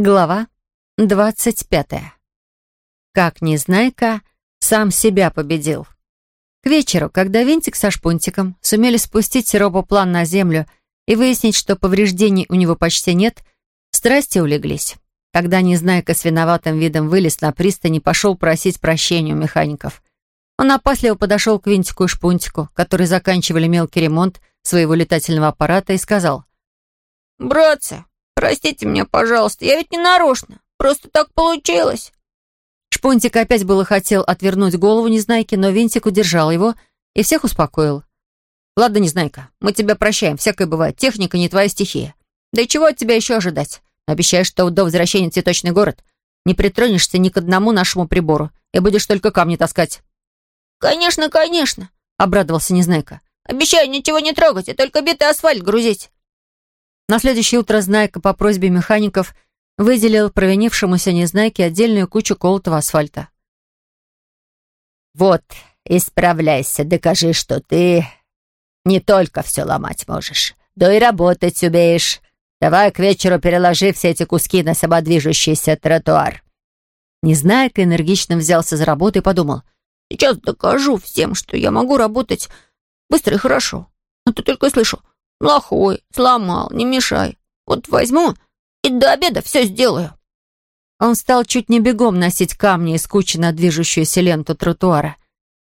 Глава двадцать пятая. Как Незнайка сам себя победил. К вечеру, когда Винтик со Шпунтиком сумели спустить сиропоплан на землю и выяснить, что повреждений у него почти нет, страсти улеглись. Тогда Незнайка с виноватым видом вылез на пристань и пошел просить прощения у механиков. Он опасливо подошел к Винтику и Шпунтику, которые заканчивали мелкий ремонт своего летательного аппарата, и сказал. «Братцы, «Простите меня, пожалуйста, я ведь не нарочно. Просто так получилось». Шпунтик опять было хотел отвернуть голову Незнайке, но Винтик удержал его и всех успокоил. «Ладно, Незнайка, мы тебя прощаем, всякое бывает. Техника не твоя стихия. Да и чего от тебя еще ожидать? Обещаешь, что до возвращения в цветочный город не притронешься ни к одному нашему прибору и будешь только камни таскать». «Конечно, конечно», — обрадовался Незнайка. «Обещаю ничего не трогать, и только битый асфальт грузить». На следующее утро Знайка по просьбе механиков выделил провинившемуся Незнайке отдельную кучу колотого асфальта. «Вот, исправляйся, докажи, что ты не только все ломать можешь, да и работать умеешь. Давай к вечеру переложи все эти куски на самодвижущийся тротуар». Незнайка энергично взялся за работу и подумал. «Сейчас докажу всем, что я могу работать быстро и хорошо. Но ты только слышу, Плохой, сломал, не мешай. Вот возьму и до обеда все сделаю». Он стал чуть не бегом носить камни из кучи на движущуюся ленту тротуара.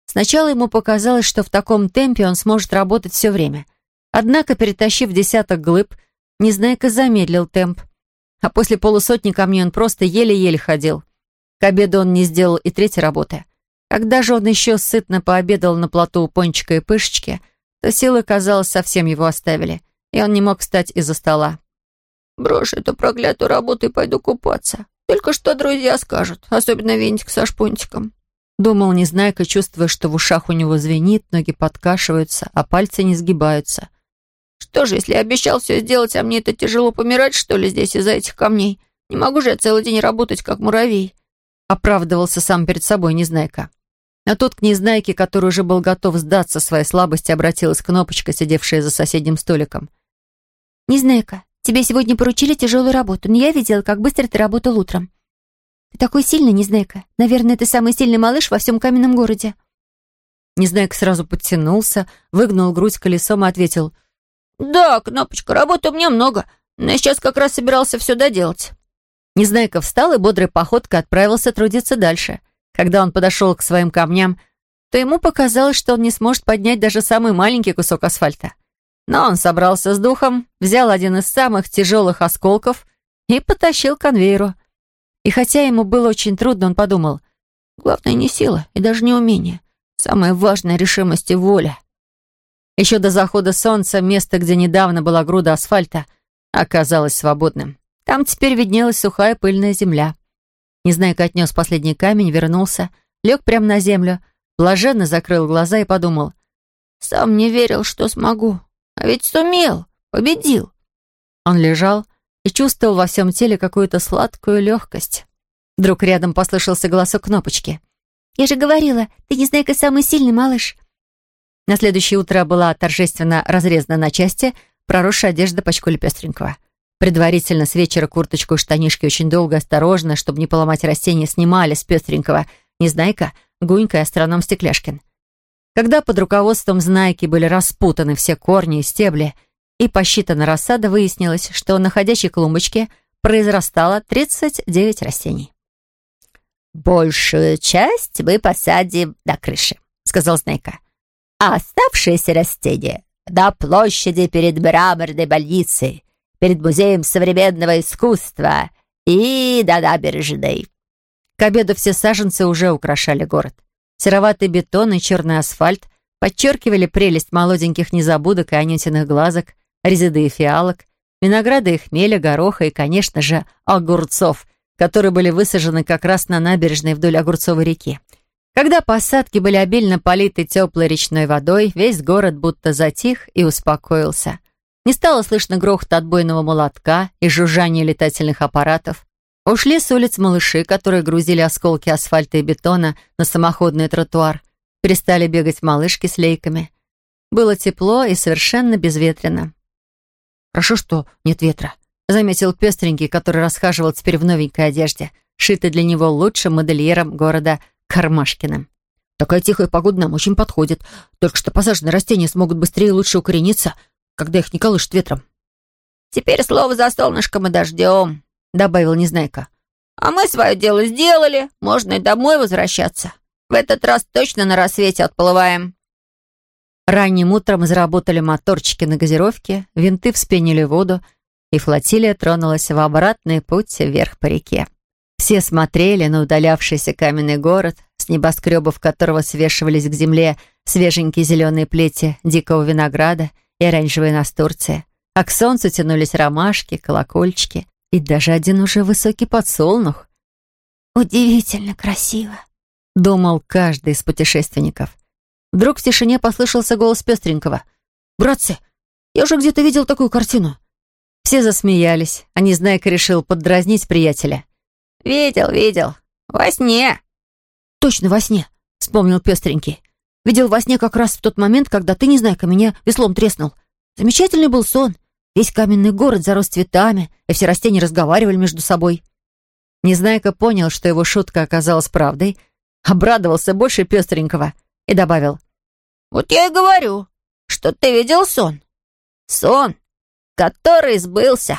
Сначала ему показалось, что в таком темпе он сможет работать все время. Однако, перетащив десяток глыб, Незнайка замедлил темп. А после полусотни камней он просто еле-еле ходил. К обеду он не сделал и третьей работы. Когда же он еще сытно пообедал на плоту у Пончика и Пышечки — то силы, казалось, совсем его оставили, и он не мог встать из-за стола. «Брошу эту проклятую работу и пойду купаться. Только что друзья скажут, особенно Винтик со шпунтиком». Думал Незнайка, чувствуя, что в ушах у него звенит, ноги подкашиваются, а пальцы не сгибаются. «Что же, если я обещал все сделать, а мне это тяжело помирать, что ли, здесь из-за этих камней? Не могу же я целый день работать, как муравей?» Оправдывался сам перед собой Незнайка. А тут к Незнайке, который уже был готов сдаться своей слабости, обратилась Кнопочка, сидевшая за соседним столиком. «Незнайка, тебе сегодня поручили тяжелую работу, но я видела, как быстро ты работал утром. Ты такой сильный, Незнайка. Наверное, ты самый сильный малыш во всем каменном городе». Незнайка сразу подтянулся, выгнул грудь колесом и ответил. «Да, Кнопочка, работы у меня много, но я сейчас как раз собирался все доделать». Незнайка встал и бодрой походкой отправился трудиться дальше — когда он подошел к своим камням, то ему показалось, что он не сможет поднять даже самый маленький кусок асфальта. Но он собрался с духом, взял один из самых тяжелых осколков и потащил к конвейеру. И хотя ему было очень трудно, он подумал, главное не сила и даже не умение. Самое важное — решимость и воля. Еще до захода солнца место, где недавно была груда асфальта, оказалось свободным. Там теперь виднелась сухая пыльная земля. Незнайка отнес последний камень, вернулся, лег прямо на землю, блаженно закрыл глаза и подумал. «Сам не верил, что смогу. А ведь сумел, победил». Он лежал и чувствовал во всем теле какую-то сладкую легкость. Вдруг рядом послышался голосок кнопочки. «Я же говорила, ты, Незнайка, самый сильный малыш». На следующее утро была торжественно разрезана на части проросшая одежда пачкули пестренького. Предварительно с вечера курточку и штанишки очень долго, осторожно, чтобы не поломать растения, снимали с пестренького Незнайка, Гунька и астроном Стекляшкин. Когда под руководством Знайки были распутаны все корни и стебли, и посчитана рассада, выяснилось, что на ходячей клумбочке произрастало 39 растений. «Большую часть мы посадим на крыше», — сказал Знайка. «А оставшиеся растения — на площади перед мраморной больницей перед Музеем современного искусства и до набережной». К обеду все саженцы уже украшали город. Сероватый бетон и черный асфальт подчеркивали прелесть молоденьких незабудок и анютиных глазок, резиды и фиалок, винограда и хмеля, гороха и, конечно же, огурцов, которые были высажены как раз на набережной вдоль Огурцовой реки. Когда посадки были обильно политы теплой речной водой, весь город будто затих и успокоился. Не стало слышно грохот отбойного молотка и жужжания летательных аппаратов. Ушли с улиц малыши, которые грузили осколки асфальта и бетона на самоходный тротуар. Перестали бегать малышки с лейками. Было тепло и совершенно безветренно. «Хорошо, что нет ветра», заметил пестренький, который расхаживал теперь в новенькой одежде, шитой для него лучшим модельером города Кармашкиным. «Такая тихая погода нам очень подходит. Только что посаженные растения смогут быстрее и лучше укорениться, когда их не колышет ветром». «Теперь слово за солнышком и дождем», — добавил Незнайка. «А мы свое дело сделали, можно и домой возвращаться. В этот раз точно на рассвете отплываем». Ранним утром заработали моторчики на газировке, винты вспенили воду, и флотилия тронулась в обратный путь вверх по реке. Все смотрели на удалявшийся каменный город, с небоскребов которого свешивались к земле свеженькие зеленые плети дикого винограда и оранжевые настурции, а к солнцу тянулись ромашки, колокольчики и даже один уже высокий подсолнух. «Удивительно красиво», — думал каждый из путешественников. Вдруг в тишине послышался голос пестренького. «Братцы, я уже где-то видел такую картину». Все засмеялись, а Незнайка решил поддразнить приятеля. «Видел, видел. Во сне». «Точно во сне», — вспомнил пестренький. «Видел во сне как раз в тот момент, когда ты, Незнайка, меня веслом треснул. Замечательный был сон. Весь каменный город зарос цветами, и все растения разговаривали между собой». Незнайка понял, что его шутка оказалась правдой, обрадовался больше пестренького и добавил. «Вот я и говорю, что ты видел сон. Сон, который сбылся».